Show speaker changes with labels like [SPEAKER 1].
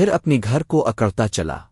[SPEAKER 1] پھر اپنی گھر کو اکڑتا چلا۔